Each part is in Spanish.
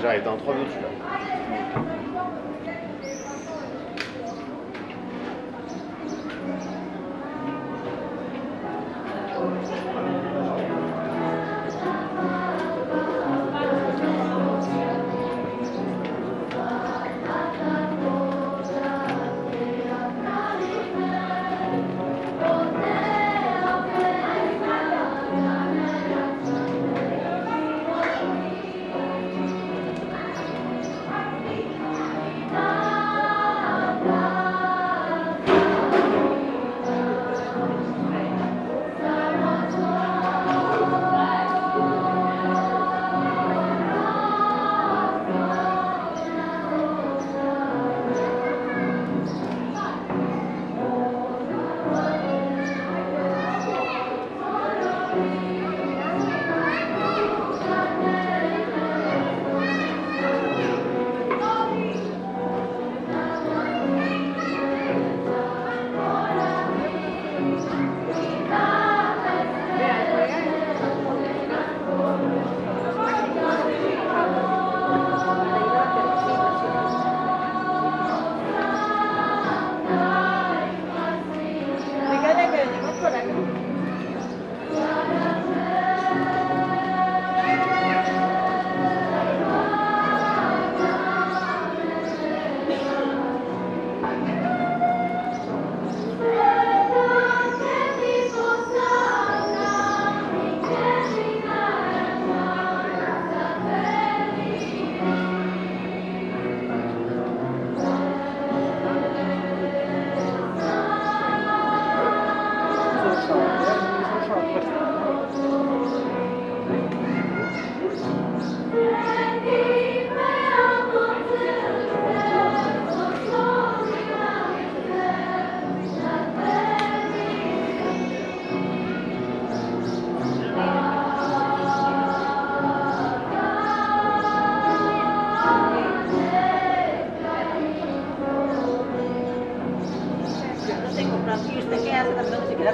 j'arrête, en 3 minutes là.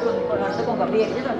Con, con, con Gabriel, yo no.